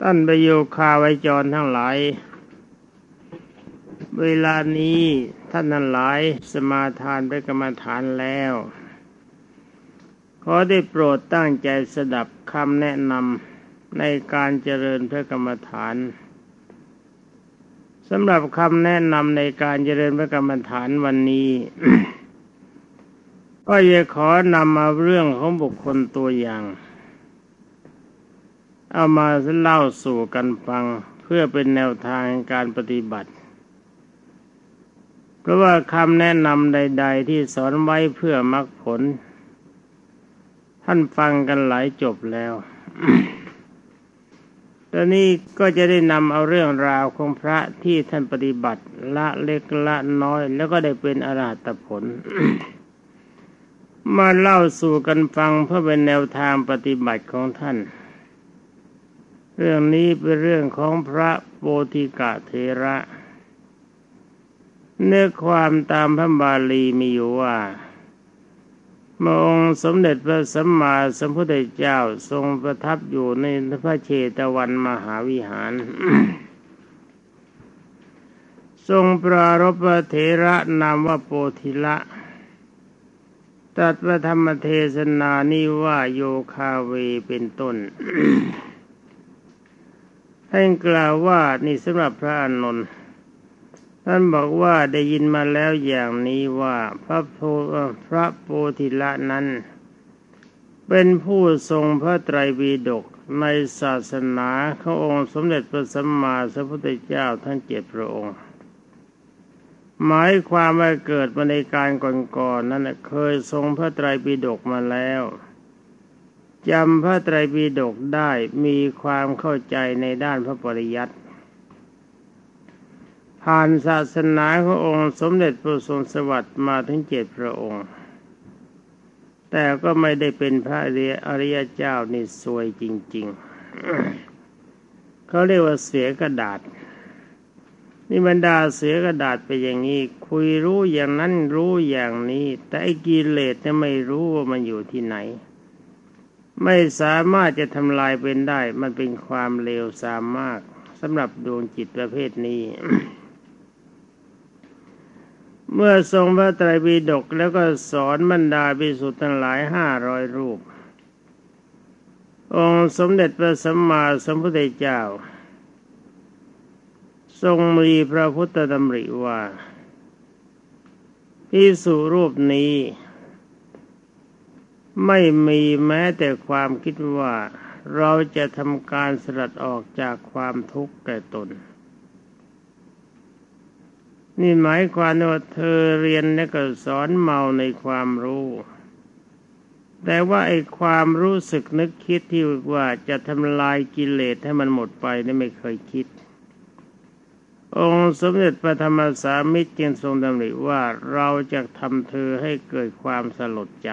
ท่านประโยคาไวจรทั้งหลาย เวลานี้ท่านทั้งหลายสมาทานไปกรรมฐานแล้ว ขอได้โปรดตั้งใจสดับคำแนะนำในการเจริญพระกรรมฐานสำหรับคำแนะนำในการเจริญพระกรรมฐานวันนี้ ก็จะขอนำมาเรื่องของบุคคลตัวอย่าง เอามาเล่าสู่กันฟังเพื่อเป็นแนวทางการปฏิบัติ เพราะว่าคำแนะนำใด ๆ ที่สอนไว้เพื่อมรรคผล ท่านฟังกันหลายจบแล้วตอนนี้ก็จะได้นำเอาเรื่องราวของพระที่ท่านปฏิบัติ ละเล็กละน้อย แล้วก็ได้เป็นอรหัตผล มาเล่าสู่กันฟังเพื่อเป็นแนวทางปฏิบัติของท่าน เรื่องนี้เป็นเรื่องของพระโพธิกะเทระ เนื้อความตามพระบาลีมีอยู่ว่ามองสมเด็จพระสัมมาสัมพุทธเจ้าทรงประทับอยู่ในพระเชตวันมหาวิหาร ทรงปรารบเถระนามว่าโปธิละตัดพระธรรมเทศนานี้ว่าโยคาเวเป็นต้น ท่านกล่าวว่านี่สำหรับพระอานนท์ท่านบอกว่าได้ยินมาแล้วอย่างนี้ว่าพระโพพระโพธิละนั้น เป็นผู้ทรงพระไตรปิฎกในศาสนาขององค์สมเด็จพระสัมมาสัมพุทธเจ้าทั้งเจ็ดพระองค์ หมายความว่าเกิดมาในการก่อนๆนนั้นเคยทรงพระไตรปิฎกมาแล้ว จำพระไตรปิฎกได้มีความเข้าใจในด้านพระปริยัติผ่านศาสนาขององค์สมเด็จพระทรงสวัสดิ์มาถึงเจ็ดพระองค์ แต่ก็ไม่ได้เป็นพระอริยเจ้านี่สวยจริง ๆ เขาเรียกว่าเสียกระดาษนี่บรรดาเสียกระดาษไปอย่างนี้ คุยรู้อย่างนั้นรู้อย่างนี้ แต่ไอ้กิเลสเนี่ยไม่รู้ว่ามันอยู่ที่ไหน ไม่สามารถจะทำลายเป็นได้ มันเป็นความเลวสามมารถสำหรับดวงจิตประเภทนี้ เมื่อทรงพระไตรปิฎกแล้วก็สอนบรรดาภิกษุทั้งหลายห้าร้อยรูป องค์สมเด็จพระสัมมาสัมพุทธเจ้า ทรงมีพระพุทธดำริว่าภิกษุรูปนี้ ไม่มีแม้แต่ความคิดว่า เราจะทำการสลัดออกจากความทุกข์แก่ตน นี่หมายความว่าเธอเรียนและก็สอนเมาในความรู้ แต่ว่าไอ้ความรู้สึกนึกคิดที่ว่าจะทำลายกิเลสให้มันหมดไปนี่ไม่เคยคิดองค์สมเด็จพระธรรมสามิตรจึงทรงดำริว่าเราจะทำเธอให้เกิดความสลดใจ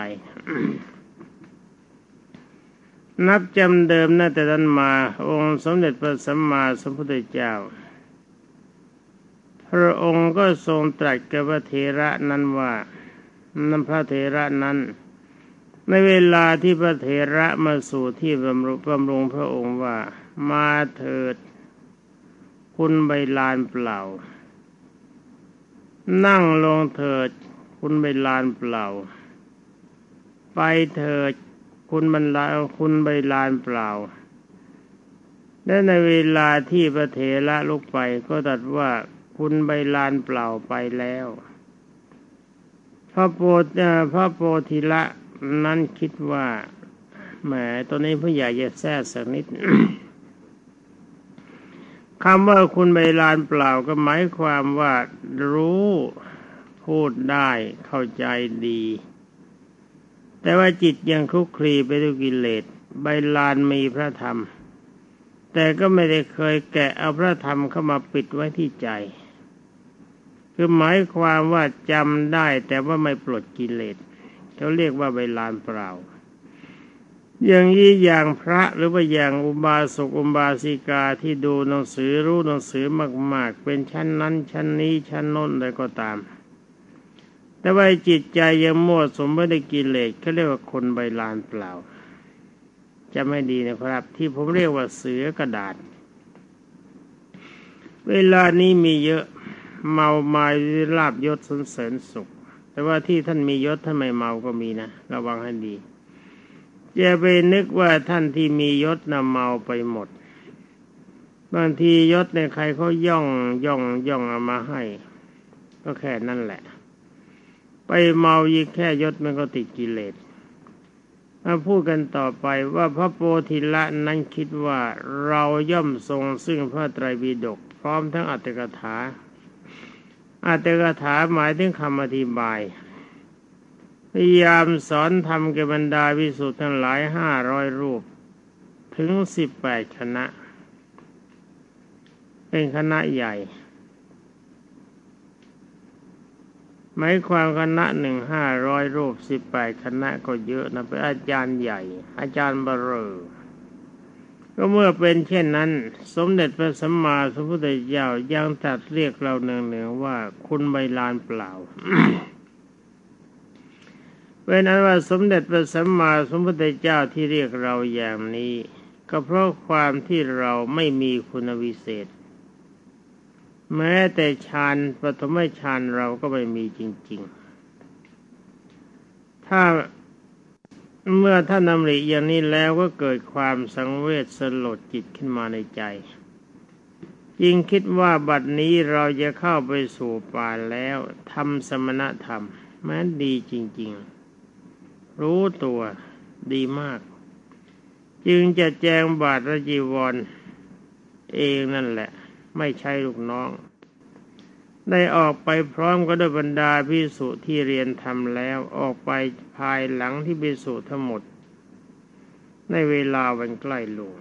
นับจำเดิมนั่นแต่นั้นมา องค์สมเด็จพระสัมมาสัมพุทธเจ้า พระองค์ก็ทรงตรัสกับพระเถระนั้นว่านันพระเถระนั้น ในเวลาที่พระเถระมาสู่ที่บำรุบำรุงพระองค์ว่า มาเถิด คุณใบลานเปล่า นั่งลงเถิด คุณใบลานเปล่า ไปเถิด คุณบรรลาคุณใบลานเปล่า และในเวลาที่พระเถระลุกไปก็ตรัสว่าคุณใบลานเปล่าไปแล้ว พระโพธิพระโพธิละนั้นคิดว่าแหมตอนนี้ผู้ใหญ่จะแทรกสักนิดคำว่าคุณใบลานเปล่าก็หมายความว่ารู้พูดได้เข้าใจดี แต่ว่าจิตยังคลุกคลีไปด้วยกิเลสใบลานมีพระธรรม แต่ก็ไม่ได้เคยแกะเอาพระธรรมเข้ามาปิดไว้ที่ใจ คือหมายความว่าจำได้แต่ว่าไม่ปลดกิเลสเขาเรียกว่าใบลานเปล่า อย่างนี้อย่างพระหรือว่าอย่างอุบาสกอุบาสิกาที่ดูหนังสือรู้หนังสือมาก ๆ เป็นชั้นนั้นชั้นนี้ชั้นโน้นอะไรก็ตาม แต่ว่าจิตใจยังมั่วสมไม่ได้กิเลสเขาเรียกว่าคนใบลานเปล่า จะไม่ดีนะครับ ที่ผมเรียกว่าเสือกระดาษ เวลานี้มีเยอะเมาไมาลาบยศสนเสริญสุข แต่ว่าที่ท่านมียศท่านไม่เมาก็มีนะ ระวังให้ดีอย่าไปนึกว่าท่านที่มียศนำเมาไปหมด บางทียศในใครเขาย่องย่องย่องเอามาให้ ก็แค่นั่นแหละ ไปเมายิ่แค่ยศมันก็ติดกิเลสมาพูดกันต่อไปว่าพระโพธิละนั้นคิดว่าเราย่อมทรงซึ่งพระไตรปิฎกพร้อมทั้งอัตถกถาอัตถกถาหมายถึงคำอธิบายพยายามสอนทำแก่บรรดาวิสุทธ์ทั้งหลายห้าร้อยรูป ถึงสิบแปดคณะ เป็นคณะใหญ่ หมายความคณะหนึ่งห้าร้อยรูปสิบแปดคณะก็เยอะนะเป็นอาจารย์ใหญ่ อาจารย์บรเรอก็เมื่อเป็นเช่นนั้น สมเด็จพระสัมมาสัมพุทธเจ้ายังตัดเรียกเราเนืองๆว่าคุณใบลานเปล่าเป็นนั้นว่าสมเด็จพระสัมมาสัมพุทธเจ้าที่เรียกเราอย่างนี้ ก็เพราะความที่เราไม่มีคุณวิเศษ แม้แต่ฌานปฐมฌานเราก็ไม่มีจริง ๆ ถ้าเมื่อท่านนำริอย่างนี้แล้วก็เกิดความสังเวชสลดจิตขึ้นมาในใจยิ่งคิดว่าบัดนี้เราจะเข้าไปสู่ป่าแล้วทำสมณธรรม แม้ดีจริง ๆ รู้ตัวดีมาก จึงจะแจงบาทรจีวร เองนั่นแหละ ไม่ใช่ลูกน้อง ได้ออกไปพร้อมก็ด้วยบรรดาพิสุที่เรียนทำแล้วออกไปภายหลังที่พิสุทั้งหมด ในเวลาวันใกล้ลง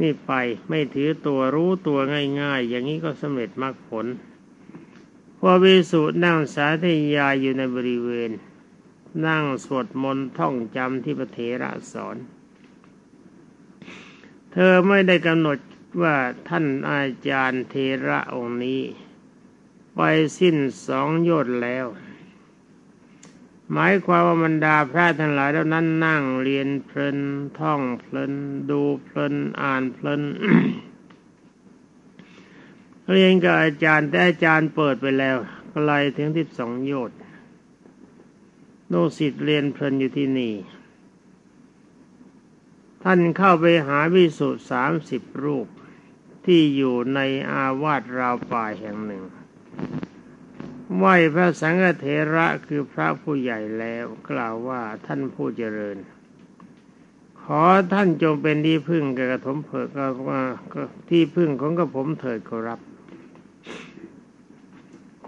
นี่ไปไม่ถือตัวรู้ตัวง่าย ๆ อย่างนี้ก็สำเร็จมรรคผลพอวิสุนั่งสาธยายอยู่ในบริเวณ นั่งสวดมนต์ท่องจำที่พระเถระสอน เธอไม่ได้กำหนด ว่าท่านอาจารย์เทระองค์นี้ ไปสิ้นสองโยชน์แล้ว หมายความว่าบรรดาพระทั้งหลายแล้วนั้นนั่งเรียนเพลินท่องเพลิน ดูเพลินอ่านเพลินเรียนกับอาจารย์แต่อาจารย์เปิดไปแล้วไกลถึงที่สองโยชน์โนสิตเรียนเพลินอยู่ที่นี่ ท่านเข้าไปหาวิสุทธิสามสิบรูป ที่อยู่ในอาวาสราวป่าแห่งหนึ่ง ไหวพระสังฆเถระคือพระผู้ใหญ่แล้วกล่าวว่าท่านผู้เจริญ ขอท่านจงเป็นที่พึ่งแก่กระผมเผิดก็ที่พึ่งของกระผมเถิดขอรับ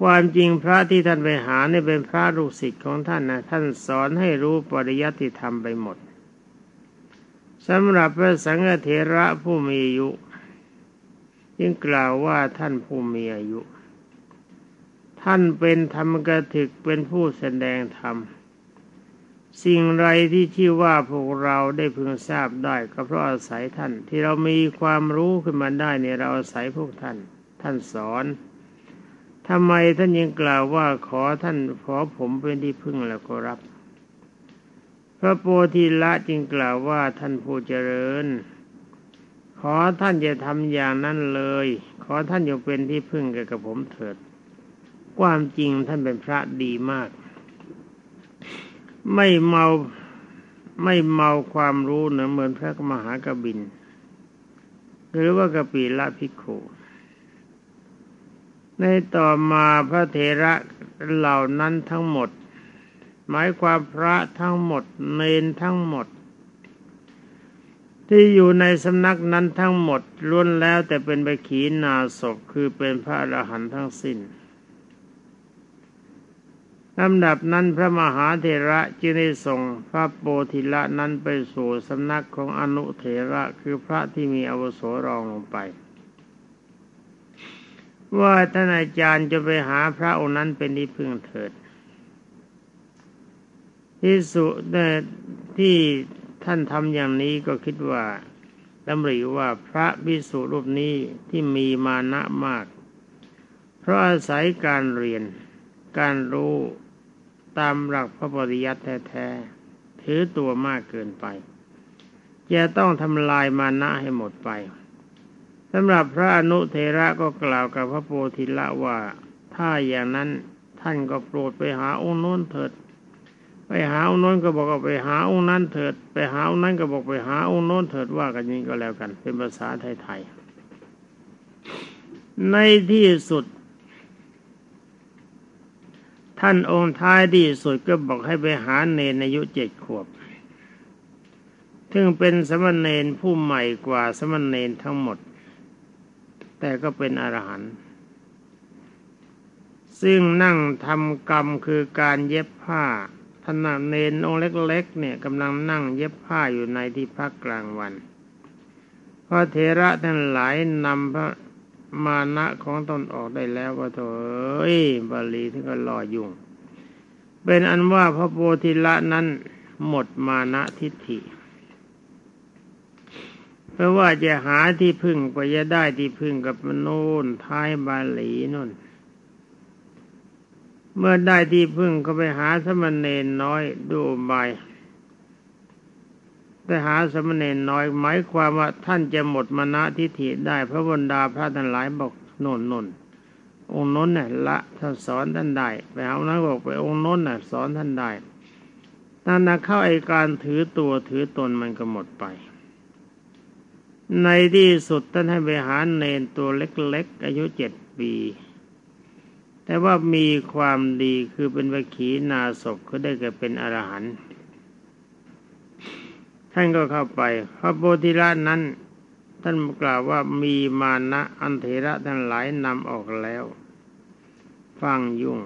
ความจริงพระที่ท่านไปหาเนี่ยเป็นพระลูกศิษย์ของท่านนะท่านสอนให้รู้ปริยัติธรรมไปหมดสำหรับพระสังฆเถระผู้มีอายุ ยิ่งกล่าวว่าท่านผู้มีอายุ ท่านเป็นธรรมกถึกเป็นผู้แสดงธรรม สิ่งไรที่ชื่อว่าพวกเราได้พึงทราบได้ก็เพราะอาศัยท่าน ที่เรามีความรู้ขึ้นมาได้เนี่ยเราอาศัยพวกท่าน ท่านสอนทำไมท่านยังกล่าวว่าขอท่านขอผมเป็นที่พึ่งแล้วก็รับ พระโพธิละจึงกล่าวว่าท่านผู้เจริญ อท่านจะทำอย่างนั้นเลย ขอท่านอย่าเป็นที่พึ่งแก่กับผมเถิด ความจริงท่านเป็นพระดีมาก ไม่เมาไม่เมาความรู้เนะเหมือนพระมหากบิน หรือว่ากปีละพิโคในต่อมาพระเถระเหล่านั้นทั้งหมด หมายความพระทั้งหมด เนนทั้งหมด ที่อยู่ในสำนักนั้นทั้งหมดล้วนแล้วแต่เป็นไปขีนาศพคือเป็นพระอรหันต์ทั้งสิ้นลำดับนั้นพระมหาเถระจึงได้ส่งพระโปธิละนั้นไปสู่สำนักของอนุเถระคือพระที่มีอวุโสรองลงไป ว่าท่านอาจารย์จะไปหาพระองค์นั้นเป็นที่พึ่งเถิดที่สุดที่ ท่านทำอย่างนี้ก็คิดว่าดำริว่าพระภิกษุรูปนี้ที่มีมานะมาก เพราะอาศัยการเรียน การรู้ตามหลักพระปริยัติแท้ๆถือตัวมากเกินไป จะต้องทำลายมานะให้หมดไปสำหรับพระอนุเทระก็กล่าวกับพระโพธิละว่า ถ้าอย่างนั้นท่านก็โปรดไปหาองค์โน้นเถิด ไปหาองค์โน้นก็บอกว่าไปหาองค์นั้นเถิด ไปหาองค์นั้นก็บอกไปหาองค์โน้นเถิดว่ากันนี้ก็แล้วกัน เป็นภาษาไทยๆในที่สุด ท่านองค์ท้ายที่สุดก็บอกให้ไปหาเนนอายุเจ็ดขวบซึ่งเป็นสมณเณรผู้ใหม่กว่าสมณเณรทั้งหมด แต่ก็เป็นอรหันต์ซึ่งนั่งทำกรรมคือการเย็บผ้า ท่านเนนองค์เล็กๆเนี่ยกำลังนั่งเย็บผ้าอยู่ในที่พักกลางวันพระเทระท่านหลายนำพระมานะของตนออกได้แล้วก็โถอยบาลีที่ก็รอยุ่ง เป็นอันว่าพระโพธิละนั้นหมดมานะทิฏฐิ เพราะว่าจะหาที่พึ่งไปจะได้ที่พึ่งกับมโนนท้ายบาลีน่น เมื่อได้ที่พึ่งก็ไปหาสมณเณรน้อยดูใบแต่หาสมณเณรน้อยหมายความว่าท่านจะหมดมณฑิฐิได้พระบรรดาพระทั้งหลายบอกโน่นโน่นองค์น้นน่ะละท่านสอนท่านได้ไปเอานั้นบอกไปองค์น้นน่ะสอนท่านได้นั่นนะเข้าไอการถือตัวถือตนมันก็หมดไป ในที่สุดท่านให้ไปหาเนนตัวเล็กๆ อายุเจ็ดปี แต่ว่ามีความดีคือเป็นวิขีนาศพก็ได้เกิดเป็นอรหันต์ท่านก็เข้าไปพระโพธิละนั้น ท่านกล่าวว่ามีมานะอันเถระทั้งหลายนำออกแล้ว ฟังยุ่ง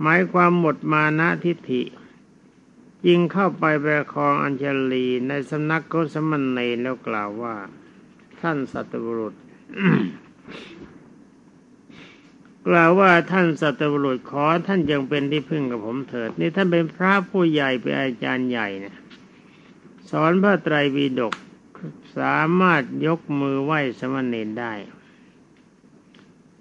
หมายความหมดมานะทิฏฐิยิงเข้าไปประคองอัญชลีในสำนักโกสมันเนแล้วกล่าวว่า ท่านสัตบุรุษ กล่าวว่าท่านสัตบุรุษขอท่านยังเป็นที่พึ่งกับผมเถิด นี่ท่านเป็นพระผู้ใหญ่เป็นอาจารย์ใหญ่เนี่ยสอนพระไตรปิฎกสามารถยกมือไหว้สมณเณรได้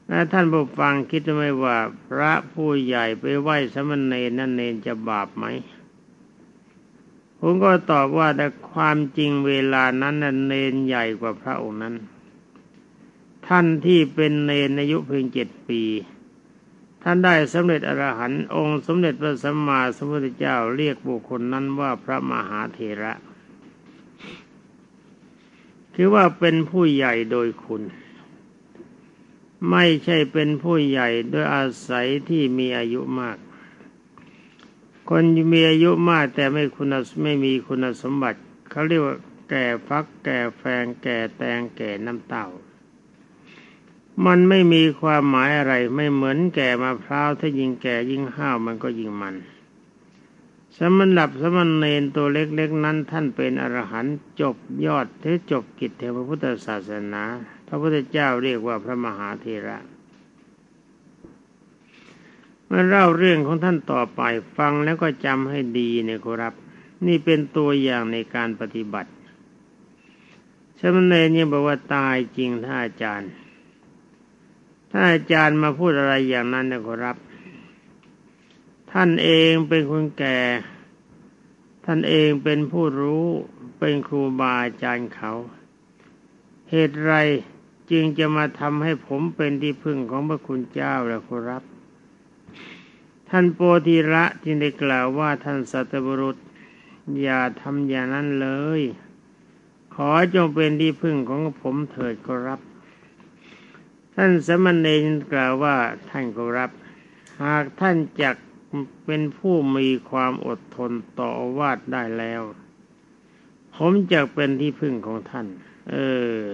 ถ้าท่านผู้ฟังคิดไหมว่าพระผู้ใหญ่ไปไหว้สมณเณรนั่นเนรจะบาปไหมผมก็ตอบว่าแต่ความจริงเวลานั้นเนนใหญ่กว่าพระองค์นั้น ท่านที่เป็นเนนอายุเพียงเจ็ดปี ท่านได้สำเร็จอรหันต์องค์สมเด็จพระสัมมาสัมพุทธเจ้าเรียกบุคคลนั้นว่าพระมหาเถระ คือว่าเป็นผู้ใหญ่โดยคุณ ไม่ใช่เป็นผู้ใหญ่โดยอาศัยที่มีอายุมาก คนมีอายุมากแต่ไม่คุณไม่มีคุณสมบัติเขาเรียกว่าแก่ฟักแก่แฟงแก่แตงแก่น้ำเต่า มันไม่มีความหมายอะไรไม่เหมือนแก่มะพร้าวถ้ายิ่งแก่ยิ่งห้าวมันก็ยิ่งมันสมณับสมณเณรตัวเล็กๆ นั้นท่านเป็นอรหันต์จบยอดเทจบกิจแห่งพระพุทธศาสนา พระพุทธเจ้าเรียกว่าพระมหาเทระมาเล่าเรื่องของท่านต่อไปฟังแล้วก็จำให้ดีเนี่ยครับ นี่เป็นตัวอย่างในการปฏิบัติชมเนรเนี่ยบอกว่าตายจริงท่านอาจารย์ ถ้าอาจารย์มาพูดอะไรอย่างนั้นนะครับ ท่านเองเป็นคนแก่ ท่านเองเป็นผู้รู้เป็นครูบาอาจารย์เขา เหตุไรจึงจะมาทำให้ผมเป็นที่พึ่งของพระคุณเจ้าแล้วครับ ท่านโปธิระจึงได้กล่าวว่าท่านสัตบุรุษ อย่าทำอย่างนั้นเลย ขอจงเป็นที่พึ่งของผมเถิดก็รับ ท่านสมณเณรกล่าวว่าท่านก็รับ หากท่านจักเป็นผู้มีความอดทนต่อวาดได้แล้ว ผมจะเป็นที่พึ่งของท่าน เออ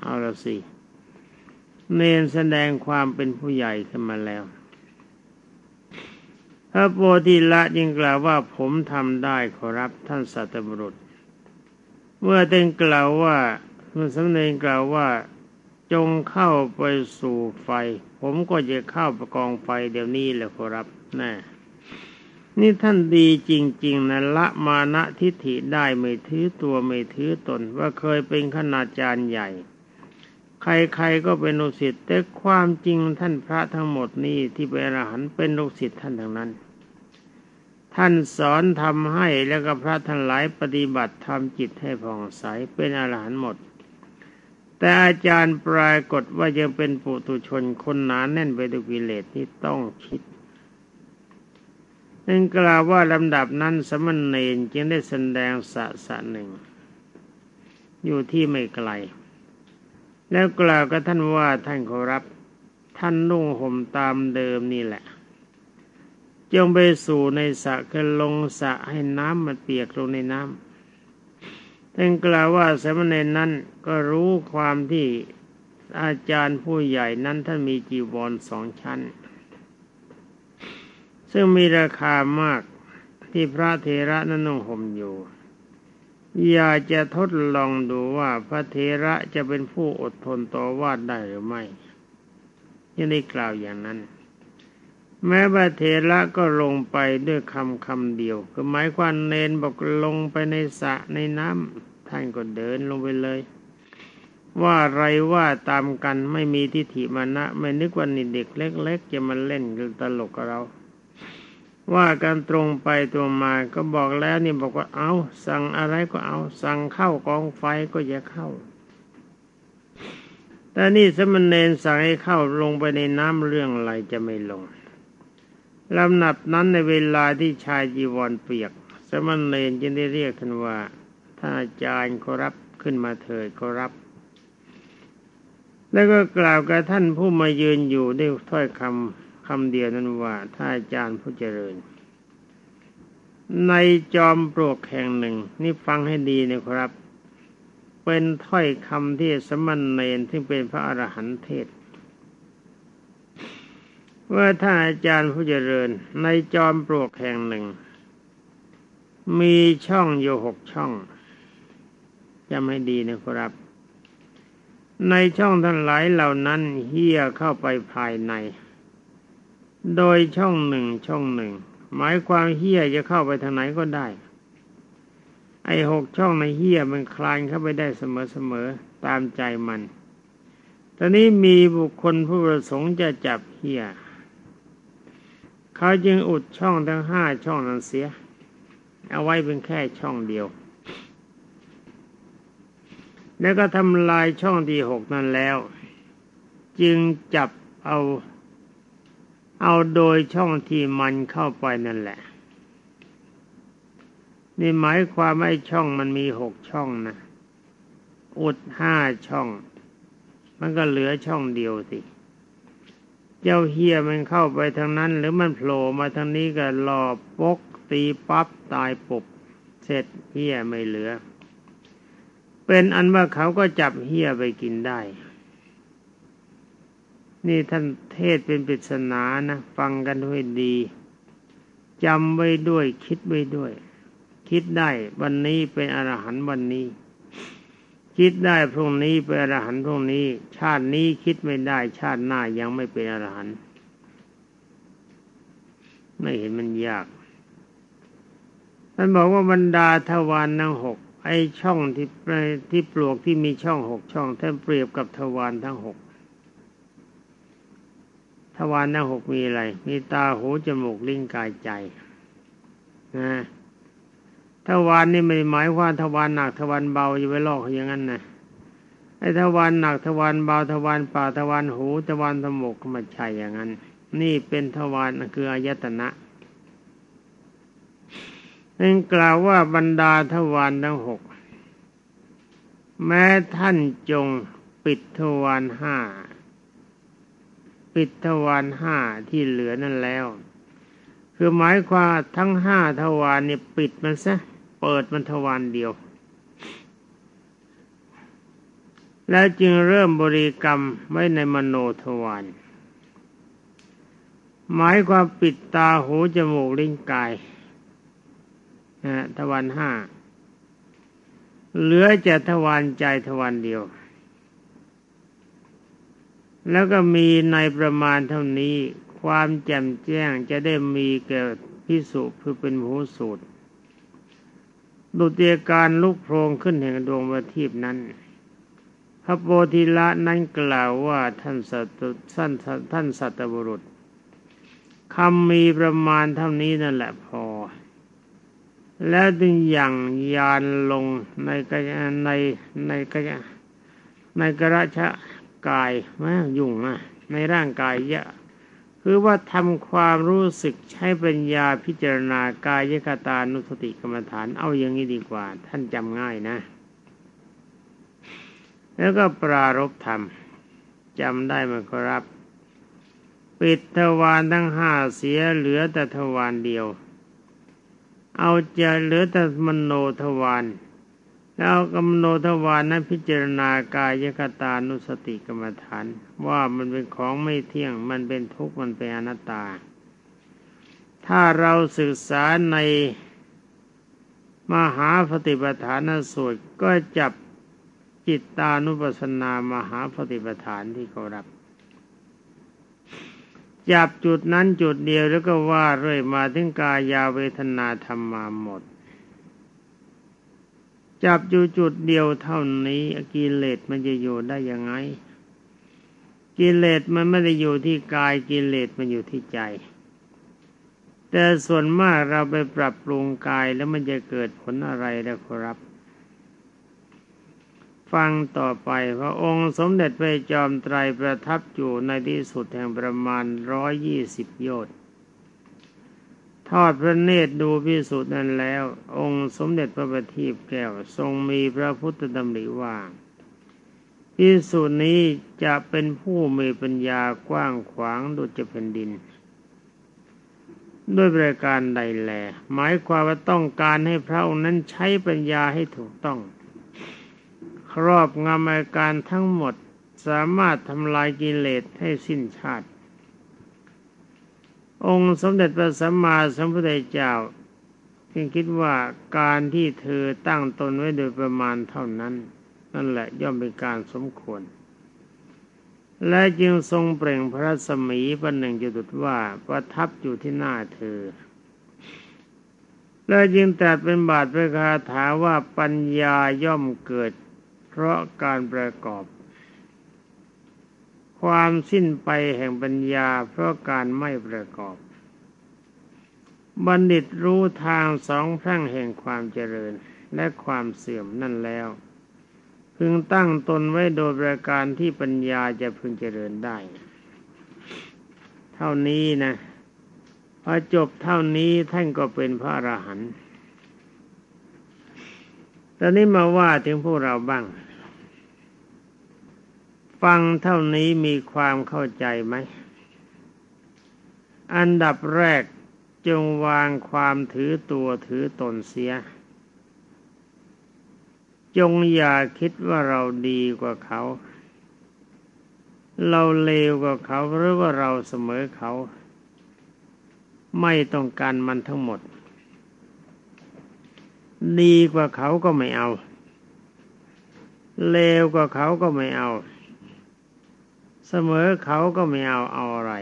เอาละสิ เนนแสดงความเป็นผู้ใหญ่ขึ้นมาแล้ว พระโพธิละยิงกล่าวว่าผมทำได้ขอรับท่านสัตบุรุษ เมื่อเต็งกล่าวว่าเมื่อสำเนียงกล่าวว่า จงเข้าไปสู่ไฟ ผมก็จะเข้าประกองไฟเดี๋ยวนี้แหละขอรับน่นี่ท่านดีจริง ๆนะละมานะทิฏฐิได้ไม่ถือตัวไม่ถือตน ว่าเคยเป็นขนาจารย์ใหญ่ ใครๆก็เป็นลูกศิษย์แต่ความจริงท่านพระทั้งหมดนี้ที่เป็นอรหันต์เป็นลูกศิษย์ท่านทั้งนั้น ท่านสอนทำให้แล้วก็พระทั้งหลายปฏิบัติทำจิตให้ผ่องใสเป็นอรหันต์หมด แต่อาจารย์ปรากฏว่ายังเป็นปุถุชนคนหนาแน่นไปด้วยกิเลสที่ต้องคิดนั่นกล่าวว่าลำดับนั้นสมณเณรจึงได้แสดงสะสะหนึ่ง อยู่ที่ไม่ไกล แล้วกล่าวกับท่านว่าท่านขอรับ ท่านนุ่งห่มตามเดิมนี่แหละ จงไปสู่ในสระคือลงสระให้น้ำมันเปียกลงในน้ำ ท่านกล่าวว่าสมณเณรนั้นก็รู้ความที่อาจารย์ผู้ใหญ่นั้นท่านมีจีวรสองชั้น ซึ่งมีราคามากที่พระเทระนั้นนุ่งห่มอยู่ อยากจะทดลองดูว่าพระเทระจะเป็นผู้อดทนต่อวาดได้หรือไม่ยังได้กล่าวอย่างนั้น แม้ว่าเทระก็ลงไปด้วยคำคำเดียว คือหมายความเนนบอกลงไปในสระในน้ำท่านก็เดินลงไปเลย ว่าไรว่าตามกันไม่มีทิฏฐิมานะ ไม่นึกว่านี่เด็กเล็ก ๆ จะมาเล่นตลกกับเรา ว่ากันตรงไปตรงมาก็บอกแล้วนี่บอกว่าเอาสั่งอะไรก็เอา สั่งเข้ากองไฟก็อย่าเข้าแต่นี่สมณเณรสั่งให้เข้าลงไปในน้ำเรื่องอะไรจะไม่ลง ลำนับนั้นในเวลาที่ชายจีวรเปียก สมณเณรจึงได้เรียกท่านว่าท่านอาจารย์ขอรับขึ้นมาเถิดขอรับ แล้วก็กล่าวกับท่านผู้มายืนอยู่ด้วยถ้อยคำคำเดียวนั้นว่าท่านอาจารย์ผู้เจริญ ในจอมปลวกแห่งหนึ่ง นี่ฟังให้ดีนะครับ เป็นถ้อยคำที่สมณเณรที่เป็นพระอรหันต์เทศ ว่าท่านอาจารย์ผู้เจริญในจอมปลวกแห่งหนึ่ง มีช่องอยู่หกช่องจำให้ดีนะครับ ในช่องทั้งหลายเหล่านั้นเฮียเข้าไปภายใน โดยช่องหนึ่งช่องหนึ่ง หมายความเฮียจะเข้าไปทางไหนก็ได้ ไอ้หกช่องในเฮียมันคลานเข้าไปได้เสมอๆตามใจมันตอนนี้มีบุคคลผู้ประสงค์จะจับเฮีย เขาจึงอุดช่องทั้งห้าช่องนั้นเสีย เอาไว้เป็นแค่ช่องเดียว แล้วก็ทำลายช่องที่หกนั้นแล้ว จึงจับเอาเอาโดยช่องที่มันเข้าไปนั่นแหละ นี่หมายความว่าช่องมันมีหกช่องนะ อุดห้าช่อง มันก็เหลือช่องเดียวสิ เจ้าเฮียมันเข้าไปทางนั้น หรือมันโผล่มาทางนี้ก็หลอบปกตีปั๊บตายปุบเสร็จเฮียไม่เหลือ เป็นอันว่าเขาก็จับเฮียไปกินได้ นี่ท่านเทศเป็นปริศนานะ ฟังกันด้วยดีจำไว้ด้วยคิดไว้ด้วย คิดได้วันนี้เป็นอรหันต์วันนี้ คิดได้พรุ่งนี้เป็นอรหันต์พรุ่งนี้ ชาตินี้คิดไม่ได้ ชาติหน้ายังไม่เป็นอรหันต์ไม่เห็นมันยากท่านบอกว่าบรรดาทวารทั้งหกไอช่องที่ที่ปลวกที่มีช่องหกช่องท่านเปรียบกับทวารทั้งหกทวารทั้งหกมีอะไร มีตาหูจมูกลิ้นกายใจนะ ทวารนี่ไม่หมายว่าทวารหนักทวารเบาอย่าไปลอกอย่างนั้นนะไอ้ทวารหนักทวารเบาทวารป่าทวารหูทวารสมกก็ไม่ใช่อย่างนั้น นี่เป็นทวารคืออายตนะนั่นกล่าวว่าบรรดาทวารทั้งหกแม้ท่านจงปิดทวารห้าปิดทวารห้าที่เหลือนั่นแล้ว คือหมายความทั้งห้าทวารเนี่ยปิดมันซะ เปิดมันทวารเดียว แล้วจึงเริ่มบริกรรมไว้ในมโนทวารหมายความปิดตาหูจมูกลิ้นกายนะทวารห้าเหลือจะทวารใจทวารเดียว แล้วก็มีในประมาณเท่านี้ความแจ่มแจ้งจะได้มีเกิดพิสุคือเป็นหูสูตร ดุจยการลุกโพรงขึ้นแห่งดวงประทีปนั้น พระโพธิละนั้นกล่าวว่าท่านสัตท่านท่านสัตบุรุษคำมีประมาณเท่านี้นั่นแหละพอ แล้วดึงอย่างยานลงในกระในในกระในกระชะกายมายุ่งนะในร่างกายเยอะ คือว่าทำความรู้สึกใช้ปัญญาพิจารณากายยคตานุสติกรรมฐานเอาอย่างนี้ดีกว่า ท่านจำง่ายนะ แล้วก็ปรารบธรรมจำได้ไหมครับ ปิดทวารทั้งห้าเสียเหลือแต่ทวารเดียว เอาจะเหลือแต่มโนทวาร แล้วกำโนทวารนั้นพิจารณากายกตานุสติกรรมฐาน ว่ามันเป็นของไม่เที่ยง มันเป็นทุกข์มันเป็นอนัตตา ถ้าเราศึกษาในมหาปฏิปทานสูตรก็จับจิตตานุปัสสนามหาปฏิปทานที่เขารับ จับจุดนั้นจุดเดียวแล้วก็ว่าเรื่อยมาถึงกายาเวทนาธรรมมาหมด จับอยู่จุดเดียวเท่านี้กิเลสมันจะอยู่ได้ยังไง กิเลสมันไม่ได้อยู่ที่กายกิเลสมันอยู่ที่ใจ แต่ส่วนมากเราไปปรับปรุงกายแล้วมันจะเกิดผลอะไรนะครับฟังต่อไปพระองค์สมเด็จพระจอมไตรประทับอยู่ในที่สุดแห่งประมาณร้อยยี่สิบโยชน์ ทอดพระเนตรดูพิสุทธิ์นั้นแล้ว องค์สมเด็จพระบัณฑิตแก้วทรงมีพระพุทธดำริว่าพิสุทธิ์นี้จะเป็นผู้มีปัญญากว้างขวางดุจแผ่นดิน ด้วยบริการใดแลหมายความว่าต้องการให้พระองค์นั้นใช้ปัญญาให้ถูกต้อง ครอบงำอาการทั้งหมดสามารถทำลายกิเลสให้สิ้นชาติ องค์สมเด็จพระสัมมาสัมพุทธเจ้าจึงคิดว่าการที่เธอตั้งตนไว้โดยประมาณเท่านั้น นั่นแหละย่อมเป็นการสมควร และจึงทรงเปล่งพระสมีประหนึ่งจุดว่าประทับอยู่ที่หน้าเธอ และจึงตรัสเป็นบาทพระคาถาว่าปัญญาย่อมเกิด เพราะการประกอบ ความสิ้นไปแห่งปัญญาเพราะการไม่ประกอบ บัณฑิตรู้ทางสองพรั่งแห่งความเจริญและความเสื่อมนั่นแล้ว พึงตั้งตนไว้โดยประการที่ปัญญาจะพึงเจริญได้ เท่านี้นะพอจบเท่านี้ท่านก็เป็นพระอรหันต์ตอนนี้มาว่าถึงพวกเราบ้าง ฟังเท่านี้มีความเข้าใจไหม อันดับแรกจงวางความถือตัวถือตนเสีย จงอย่าคิดว่าเราดีกว่าเขา เราเลวกว่าเขาหรือว่าเราเสมอเขา ไม่ต้องการมันทั้งหมด ดีกว่าเขาก็ไม่เอา เลวกว่าเขาก็ไม่เอา เสมอเขาก็ไม่เอาเอาอะไร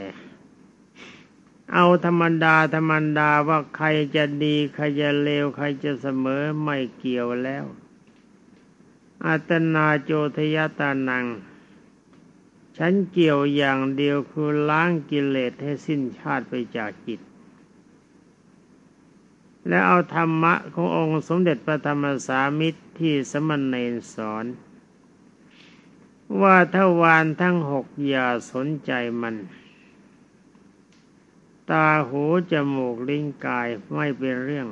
เอาธรรมดาธรรมดาว่าใครจะดีใครจะเลวใครจะเสมอไม่เกี่ยวแล้ว อัตนาโจทยตานัง ฉันเกี่ยวอย่างเดียวคือล้างกิเลสให้สิ้นชาติไปจากจิตและเอาธรรมะขององค์สมเด็จพระธรรมสามิตรที่สมณเณรสอน ว่าถ้าวานทั้งหกอย่าสนใจมัน ตาหูจมูกลิ้นกายไม่เป็นเรื่อง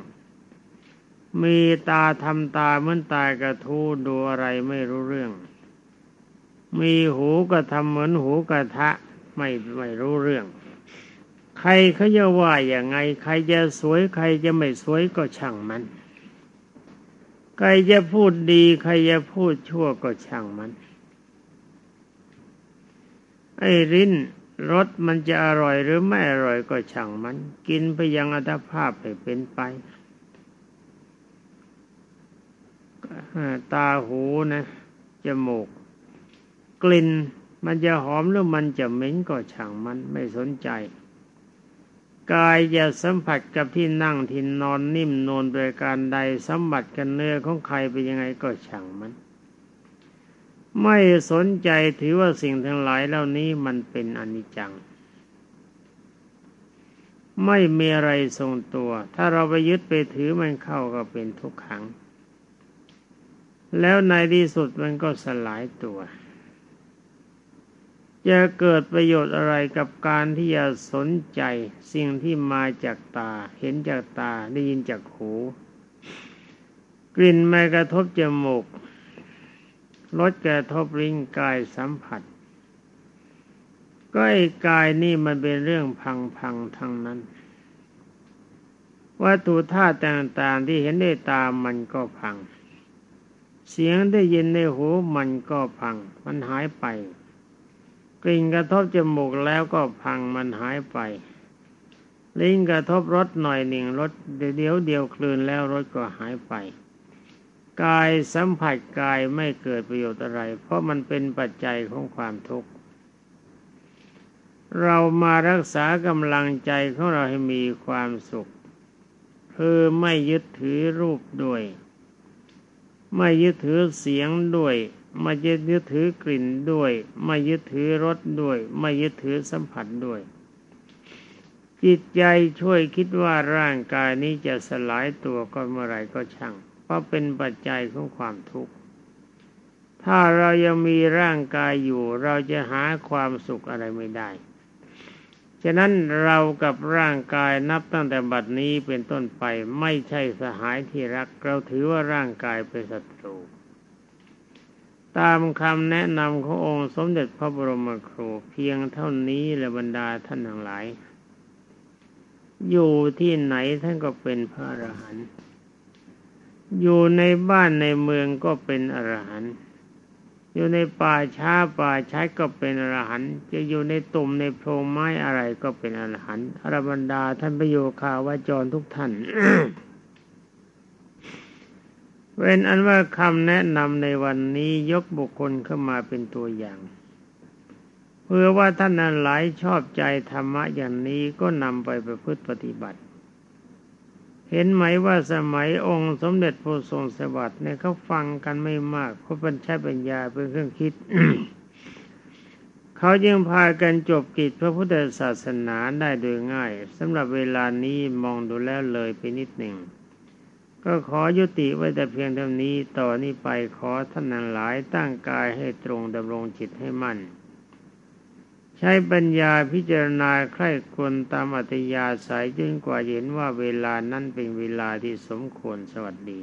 มีตาทำตาเหมือนตากระทูดูอะไรไม่รู้เรื่อง มีหูก็ทำเหมือนหูกระทะไม่ไม่รู้เรื่อง ใครเขาจะว่าอย่างไง ใครจะสวยใครจะไม่สวยก็ช่างมัน ใครจะพูดดี ใครจะพูดชั่วก็ช่างมัน ไอ้ริ้นรสมันจะอร่อยหรือไม่อร่อยก็ช่างมัน กินไปยังอัตภาพไปเป็นไปตาหูนะจมูก กลิ่นมันจะหอมหรือมันจะเหม็นก็ช่างมันไม่สนใจ กายจะสัมผัสกับที่นั่งที่นอนนิ่มนวลโดยการใดสัมผัสกันเนื้อของใครไปยังไงก็ช่างมัน ไม่สนใจถือว่าสิ่งทั้งหลายเหล่านี้มันเป็นอนิจจัง ไม่มีอะไรทรงตัว ถ้าเราไปยึดไปถือมันเข้าก็เป็นทุกขัง แล้วในที่สุดมันก็สลายตัว จะเกิดประโยชน์อะไรกับการที่จะสนใจสิ่งที่มาจากตา เห็นจากตาได้ยินจากหู กลิ่นมากระทบจมูก รสกระทบลิ้นกายสัมผัส ก็ไอ้กายนี่มันเป็นเรื่องพังๆทั้งนั้น วัตถุธาตุต่างๆที่เห็นได้ตามันก็พัง เสียงได้ยินในหูมันก็พัง มันหายไป กลิ่นกระทบจมูกแล้วก็พังมันหายไป ลิ้นกระทบรสหน่อยหนึ่งรสเดี๋ยวเดียวคลืนแล้วรสก็หายไป กายสัมผัสกายไม่เกิดประโยชน์อะไร เพราะมันเป็นปัจจัยของความทุกข์ เรามารักษากำลังใจของเราให้มีความสุข คือไม่ยึดถือรูปด้วย ไม่ยึดถือเสียงด้วย ไม่ยึดถือกลิ่นด้วย ไม่ยึดถือรสด้วย ไม่ยึดถือสัมผัสด้วยจิตใจช่วยคิดว่าร่างกายนี้จะสลายตัวก็เมื่อไรก็ช่าง ราะเป็นปัจจัยของความทุกข์ ถ้าเรายังมีร่างกายอยู่ เราจะหาความสุขอะไรไม่ได้ ฉะนั้นเรากับร่างกายนับตั้งแต่บัดนี้เป็นต้นไปไม่ใช่สหายที่รัก เราถือว่าร่างกายเป็นศัตรู ตามคำแนะนำขององค์สมเด็จพระบรมครูเพียงเท่านี้และบรรดาท่านทั้งหลาย อยู่ที่ไหนท่านก็เป็นพระอรหันต์ อยู่ในบ้านในเมืองก็เป็นอรหันต์อยู่ในป่าช้าป่าช้ก็เป็นอรหันต์จะอยู่ในตุ่มในโพรงไม้อะไรก็เป็นอรหันต์อรบรรดาท่านประโยคาวาจรทุกท่านเว้นอันว่าคำแนะนำในวันนี้ยกบุคคลเข้ามาเป็นตัวอย่าง เพื่อว่าท่านนั้นหลายชอบใจธรรมะอย่างนี้ก็นำไปประพฤติปฏิบัติ เห็นไหมว่าสมัยองค์สมเด็จพระทรงสวัสดิ์เนี่ยเขาฟังกันไม่มากเพราะปัญชาปัญญาเป็นเครื่องคิดเขายังพากันจบกิจพระพุทธศาสนาได้โดยง่ายสำหรับเวลานี้มองดูแล้วเลยไปนิดหนึ่ง ก็ขอยุติไว้แต่เพียงเท่านี้ต่อนนี้ไปขอท่านหลายตั้งกายให้ตรงดำรงจิตให้มั่น ใช้ปัญญาพิจารณาใคร่ควรตามอัตยาสายจนกว่าเห็นว่าเวลานั้นเป็นเวลาที่สมควรสวัสดี